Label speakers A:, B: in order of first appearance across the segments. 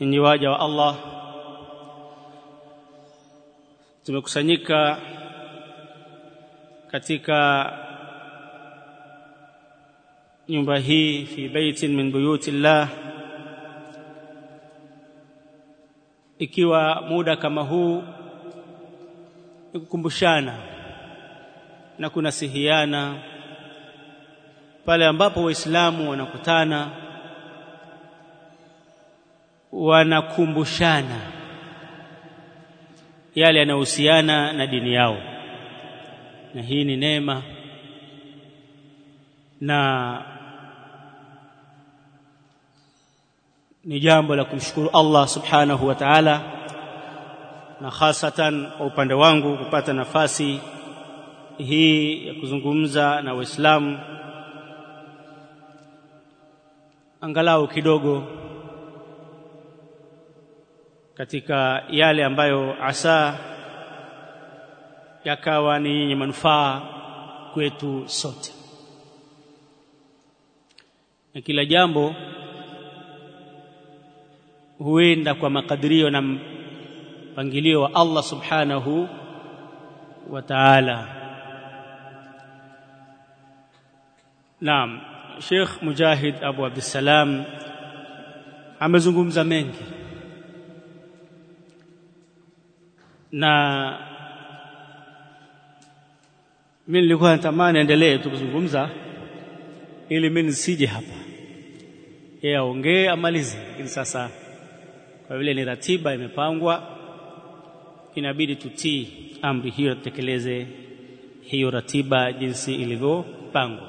A: ninyi waja wa Allah. Tumekusanyika katika nyumba hii fi baitin min buyuti buyutillah. Ikiwa muda kama huu ni kukumbushana na kunasihiana pale ambapo waislamu wanakutana wanakumbushana yale yanayohusiana na dini yao. Na hii ni neema na ni jambo la kumshukuru Allah subhanahu wa ta'ala na hasatan kwa upande wangu kupata nafasi hii ya kuzungumza na Waislamu angalau kidogo katika yale ambayo asa yakawa ni yenye manufaa kwetu sote. Na kila jambo huenda kwa makadirio na mpangilio wa Allah subhanahu wa ta'ala. Naam Sheikh Mujahid Abu Abdussalam amezungumza mengi na mimi nilikuwa natamani endelee tu kuzungumza ili mimi nisije hapa. Yeye aongee amalize. Lakini sasa kwa vile ni ratiba imepangwa inabidi tutii amri hiyo tutekeleze hiyo ratiba jinsi ilivyopangwa.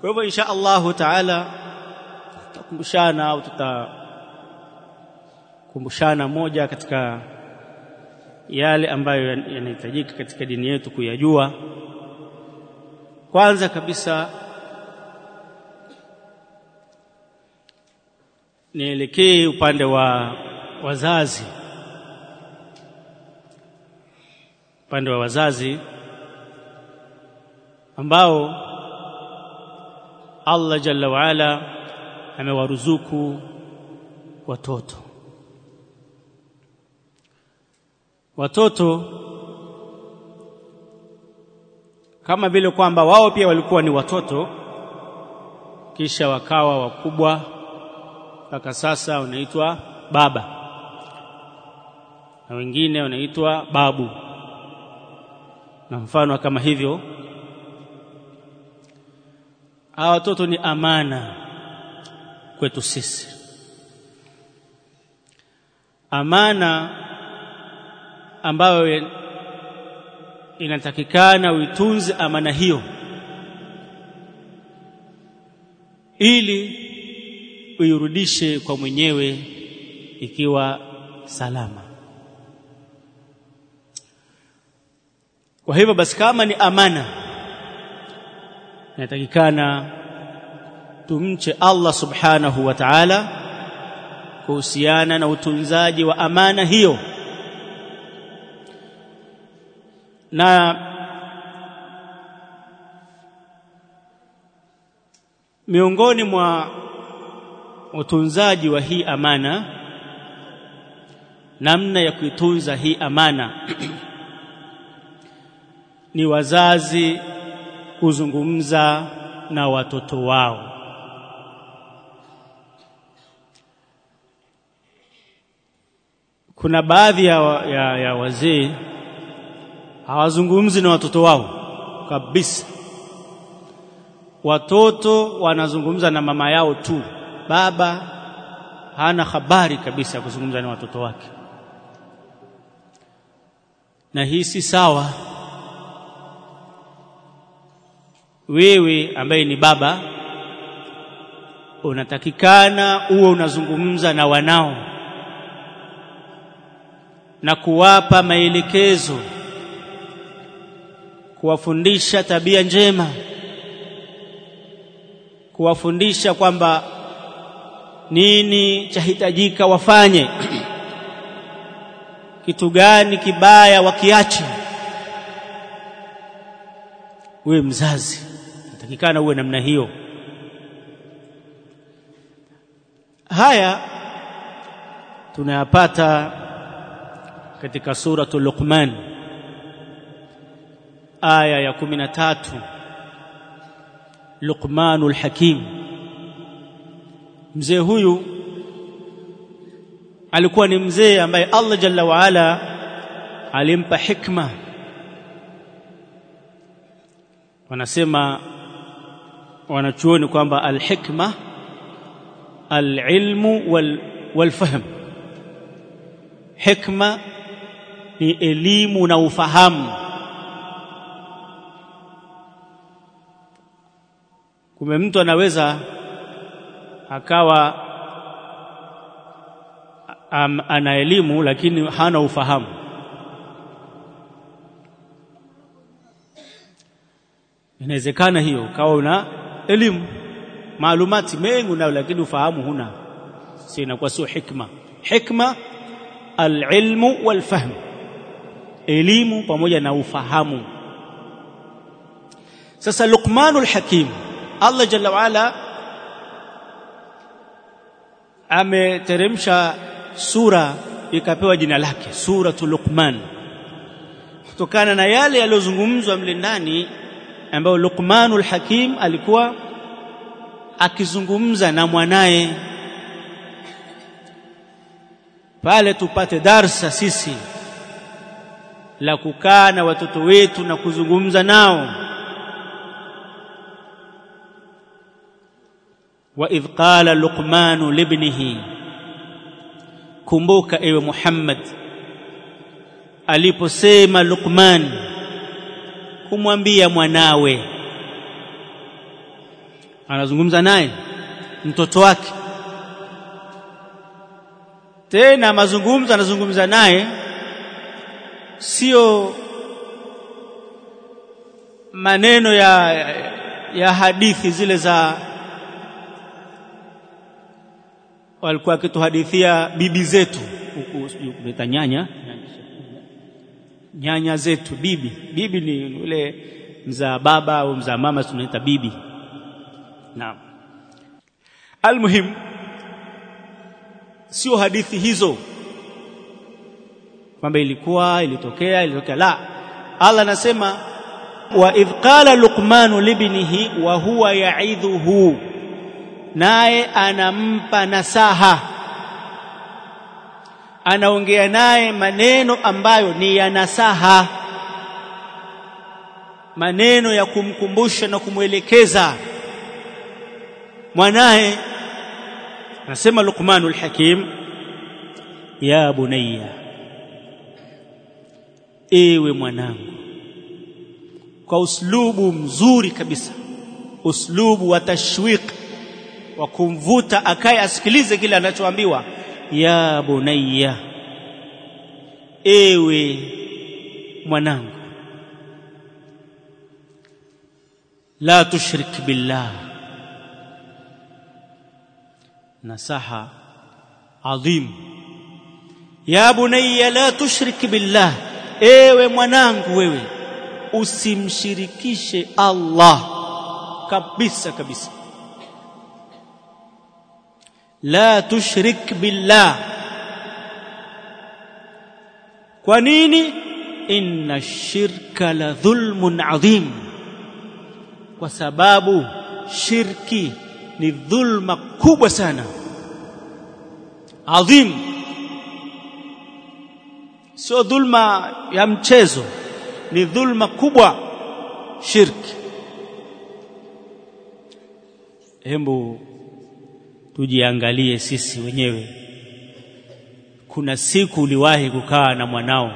A: Kwa hivyo insha Allahu taala tutakumbushana au tutakumbushana moja katika yale ambayo yanahitajika katika dini yetu kuyajua. Kwanza kabisa nielekee upande wa wazazi. Upande wa wazazi ambao Allah jalla waala amewaruzuku watoto watoto kama vile kwamba wao pia walikuwa ni watoto kisha wakawa wakubwa mpaka sasa wanaitwa baba. Na wengine wanaitwa babu. Na mfano kama hivyo hawa watoto ni amana kwetu sisi. Amana ambayo inatakikana uitunze amana hiyo. Ili uirudishe kwa mwenyewe ikiwa salama. Kwa hivyo basi kama ni amana inatakikana tumche Allah subhanahu wa ta'ala kuhusiana na utunzaji wa amana hiyo na miongoni mwa utunzaji wa hii amana namna ya kuitunza hii amana ni wazazi kuzungumza na watoto wao. Kuna baadhi ya, ya, ya wazee hawazungumzi na watoto wao kabisa. Watoto wanazungumza na mama yao tu. Baba hana habari kabisa ya kuzungumza na watoto wake. Na hii si sawa. Wewe ambaye ni baba unatakikana uwe unazungumza na wanao na kuwapa maelekezo kuwafundisha tabia njema kuwafundisha kwamba nini chahitajika wafanye kitu gani kibaya wakiache. Wewe mzazi natakikana uwe namna hiyo. Haya tunayapata katika suratul Luqman aya ya 13 Luqmanul Hakim mzee huyu alikuwa ni mzee ambaye Allah Jalla wa Ala alimpa hikma wanasema wanachuoni kwamba alhikma alilmu wal, walfahm hikma ni elimu na ufahamu kume mtu anaweza akawa am, ana elimu lakini hana ufahamu. Inawezekana hiyo ukawa una elimu maalumati mengi unayo lakini ufahamu huna. Si inakuwa sio hikma. Hikma alilmu walfahm. Elimu pamoja na ufahamu. Sasa Luqmanul Hakim Allah Jalla waala ameteremsha sura ikapewa jina lake suratul Luqman. Kutokana na yale yaliyozungumzwa mle ndani ambayo Luqmanul Hakim alikuwa akizungumza na mwanaye. Pale tupate darsa sisi la kukaa na watoto wetu na kuzungumza nao wa idh qala luqman libnihi. Kumbuka ewe Muhammad aliposema Luqman kumwambia mwanawe. Anazungumza naye mtoto wake. Tena mazungumzo anazungumza naye sio maneno ya ya hadithi zile za walikuwa akituhadithia bibi zetu. Huku kuleta nyanya. Nyanya zetu bibi. Bibi ni yule mzaa baba au mzaa mama tunaita bibi. Naam. Almuhim sio hadithi hizo kwamba ilikuwa ilitokea ilitokea. La Allah anasema wa idh qala luqman libnihi wa huwa ya'idhuhu naye anampa nasaha. Anaongea naye maneno ambayo ni ya nasaha. Maneno ya kumkumbusha na kumwelekeza. Mwanaye anasema Luqmanul Hakim ya bunayya ewe mwanangu kwa uslubu mzuri kabisa uslubu wa tashwiq wa kumvuta akaye asikilize kile anachoambiwa. Ya bunayya ewe mwanangu la tushrik billah. Nasaha adhim. Ya bunayya la tushrik billah. Ewe mwanangu wewe usimshirikishe Allah kabisa kabisa la tushrik billah kwa nini inna shirka la dhulmun adhim kwa sababu shirki ni dhulma kubwa sana adhim sio dhulma ya mchezo ni dhulma kubwa shirki hembu tujiangalie sisi wenyewe. Kuna siku uliwahi kukaa na mwanao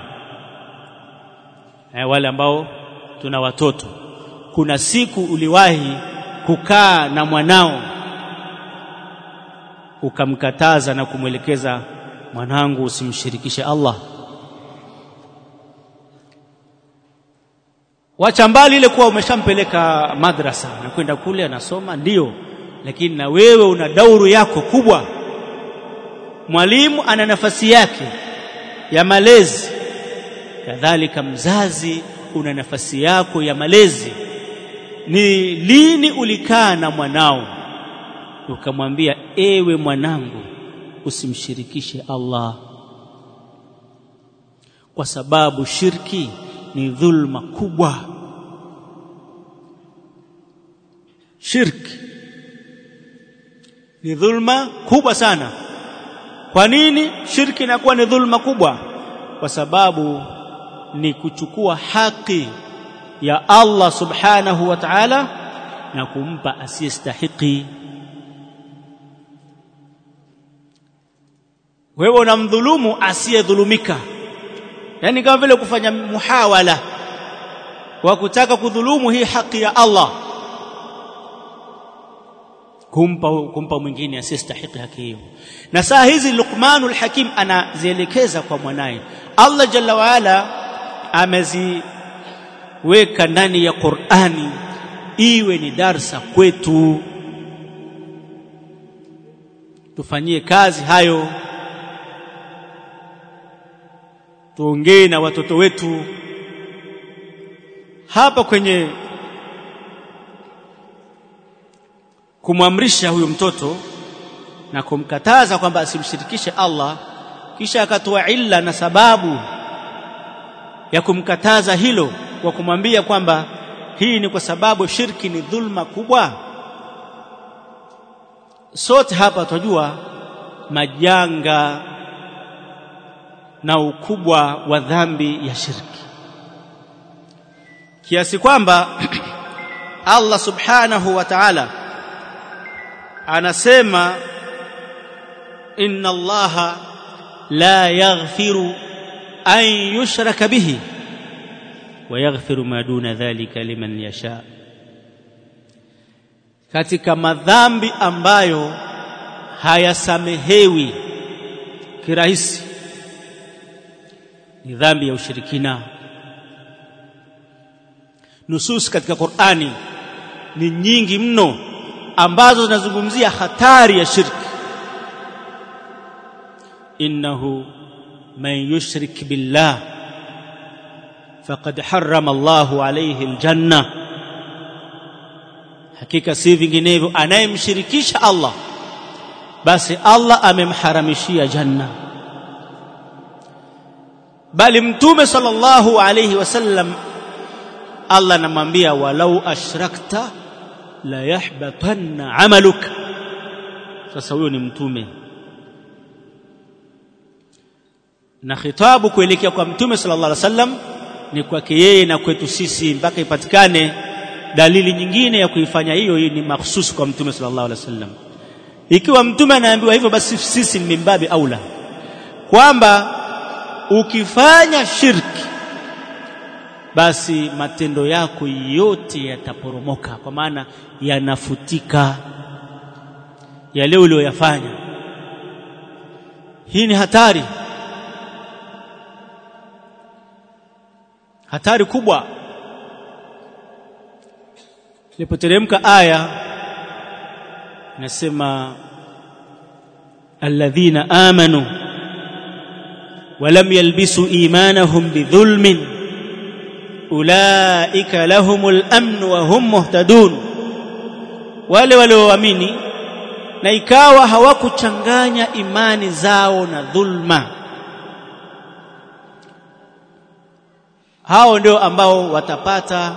A: eh, wale ambao tuna watoto. Kuna siku uliwahi kukaa na mwanao ukamkataza na kumwelekeza mwanangu usimshirikishe Allah. Wacha mbali ile kuwa umeshampeleka madrasa na kwenda kule anasoma. Ndiyo lakini na wewe una dauru yako kubwa. Mwalimu ana nafasi yake ya malezi. Kadhalika mzazi una nafasi yako ya malezi. Ni lini ulikaa na mwanao? Ukamwambia ewe mwanangu usimshirikishe Allah. Kwa sababu shirki ni dhulma kubwa. Shirki ni dhulma kubwa sana. Kwa nini shirki inakuwa ni dhulma kubwa? Kwa sababu ni kuchukua haki ya Allah subhanahu wa ta'ala na kumpa asiyestahiki. Wewe unamdhulumu asiyedhulumika. Yani kama vile kufanya muhawala wa kutaka kudhulumu hii haki ya Allah kumpa kumpa mwingine asiyestahiki haki hiyo. Na saa hizi Luqmanul Hakim anazielekeza kwa mwanaye. Allah jalla waala ameziweka ndani ya Qur'ani iwe ni darsa kwetu. Tufanyie kazi hayo. Tuongee na watoto wetu. Hapa kwenye kumwamrisha huyo mtoto na kumkataza kwamba asimshirikishe Allah kisha akatoa illa na sababu ya kumkataza hilo kwa kumwambia kwamba hii ni kwa sababu shirki ni dhulma kubwa. Sote hapa tunajua majanga na ukubwa wa dhambi ya shirki. Kiasi kwamba Allah subhanahu wa ta'ala anasema inna allaha la yaghfiru an yushraka bihi wa yaghfiru ma duna dhalika liman yasha. Katika madhambi ambayo hayasamehewi kirahisi ni dhambi ya ushirikina. Nusus katika Qur'ani ni nyingi mno ambazo zinazungumzia hatari ya shirki innahu man yushrik billah faqad harrama Allahu alayhi aljanna hakika si vinginevyo anayemshirikisha Allah basi Allah amemharamishia janna bali mtume sallallahu alayhi wasallam Allah anamwambia walau ashrakta la yahbatanna amaluk. Sasa huyo ni mtume. Na khitabu kuelekea kwa mtume sallallahu alaihi wasallam ni kwake yeye na kwetu sisi mpaka ipatikane dalili nyingine ya kuifanya hiyo hii ni mahsusi kwa mtume sallallahu alaihi wasallam. Ikiwa mtume anaambiwa hivyo basi sisi ni mimbabi aula. Kwamba ukifanya shirki basi matendo yako yote yataporomoka kwa maana yanafutika. Yale uliyoyafanya hii ni hatari. Hatari kubwa. Ilipoteremka aya nasema alladhina amanu walam yalbisu imanahum bidhulmin ulaika lahumul amn wa hum muhtadun. Wale walioamini na ikawa hawakuchanganya imani zao na dhulma. Hao ndio ambao watapata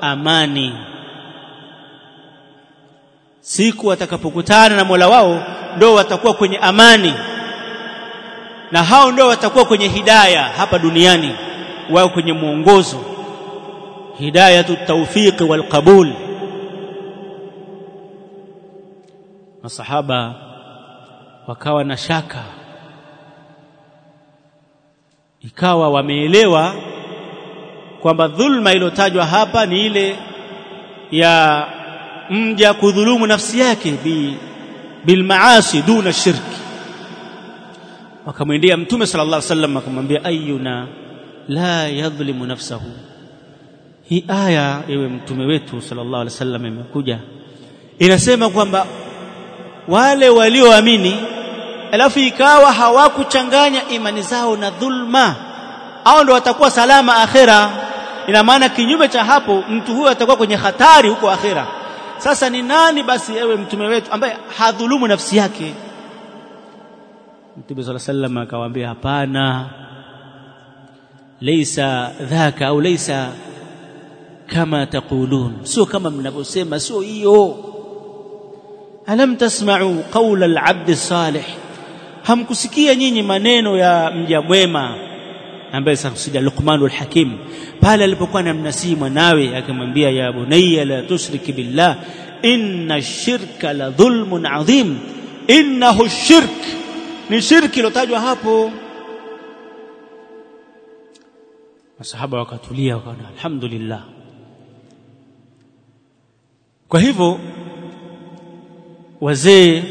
A: amani. Siku watakapokutana na Mola wao ndio watakuwa kwenye amani. Na hao ndio watakuwa kwenye hidaya hapa duniani wao kwenye mwongozo tawfiq wal qabul. Masahaba wakawa na shaka. Ikawa wameelewa kwamba dhulma iliyotajwa hapa ni ile ya mja kudhulumu nafsi yake bi bil maasi duna shirki. Wakamwendea mtume sallallahu alaihi wasallam akamwambia ayuna la yadhlimu nafsahu hii aya ewe mtume wetu sallallahu alaihi wasallam imekuja. Inasema kwamba wale walioamini alafu ikawa hawakuchanganya imani zao na dhulma au ndo watakuwa salama akhera. Ina maana kinyume cha hapo mtu huyo atakuwa kwenye hatari huko akhera. Sasa ni nani basi ewe mtume wetu ambaye hadhulumu nafsi yake? Mtume sallallahu alaihi wasallam akawaambia hapana. Laysa dhaka au laysa kama taqulun sio kama mnavyosema sio hiyo alam tasma'u qawla al-'abd salih hamkusikia nyinyi maneno ya mja mwema ambaye sakusudia Luqmanul Hakim pale alipokuwa anamnasihi mwanawe akimwambia ya bunayya la tushrik billah inna ash-shirka la dhulmun 'adhim innahu ash-shirk ni shirki ilotajwa hapo masahaba wakatulia wakaona alhamdulillah kwa hivyo wazee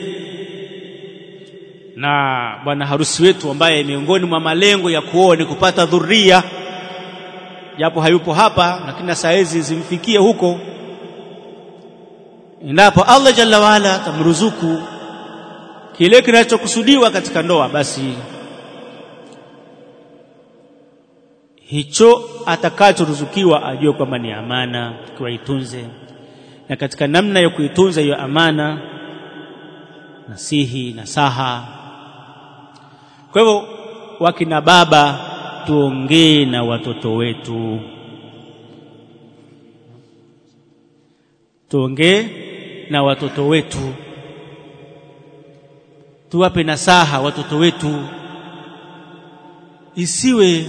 A: na bwana harusi wetu ambaye miongoni mwa malengo ya kuoa ni kupata dhuria japo hayupo hapa lakini saa hizi zimfikie huko. Endapo Allah jalla waala tamruzuku kile kinachokusudiwa katika ndoa basi hicho atakachoruzukiwa ajue kwamba ni amana tuwaitunze na katika namna ya kuitunza hiyo amana nasihi nasaha. Kwa hivyo wakina baba tuongee na watoto wetu. Tuongee na watoto wetu. Tuwape nasaha watoto wetu. Isiwe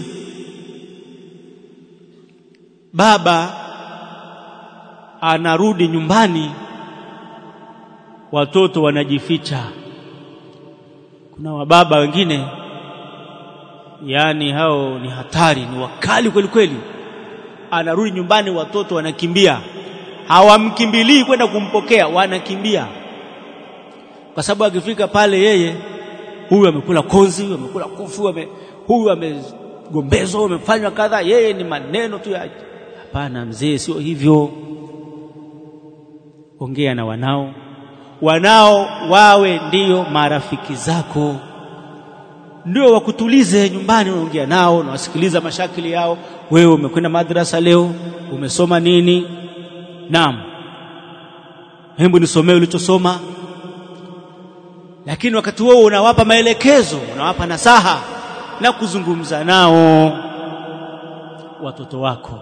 A: baba anarudi nyumbani watoto wanajificha. Kuna wababa wengine yani hao ni hatari ni wakali kweli kweli. Anarudi nyumbani watoto wanakimbia. Hawamkimbilii kwenda kumpokea wanakimbia. Kwa sababu akifika pale yeye huyu amekula konzi huyu amekula kufu huyu amegombezwa amefanywa kadha yeye ni maneno tu hapana mzee sio hivyo ongea na wanao. Wanao wawe ndiyo marafiki zako. Ndio wakutulize nyumbani unaongea nao unawasikiliza mashakili yao. Wewe umekwenda madrasa leo umesoma nini? Naam. Hebu nisomee ulichosoma. Lakini wakati huo unawapa maelekezo unawapa nasaha na kuzungumza nao. Watoto wako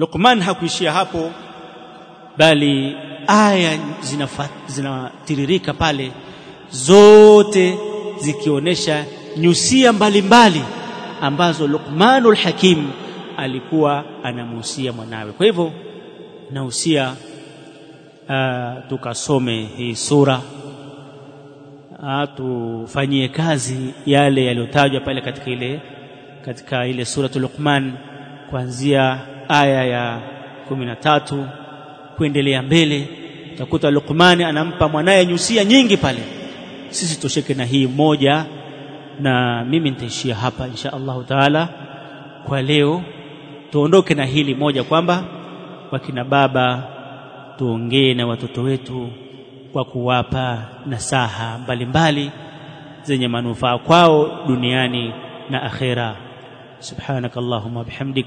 A: Luqman hakuishia hapo bali aya zinatiririka pale zote zikionyesha nyusia mbalimbali ambazo Luqmanul Hakim alikuwa anamuhusia mwanawe. Kwa hivyo nahusia uh, tukasome hii sura tufanyie kazi yale yaliyotajwa pale katika ile katika ile suratul Luqman kuanzia aya ya kumi na tatu kuendelea mbele utakuta Luqmani anampa mwanaye nyusia nyingi pale. Sisi tosheke na hii moja na mimi nitaishia hapa insha Allahu taala kwa leo. Tuondoke na hili moja kwamba wakina baba tuongee na watoto wetu kwa kuwapa nasaha mbalimbali zenye manufaa kwao duniani na akhera. Subhanakallahumma bihamdik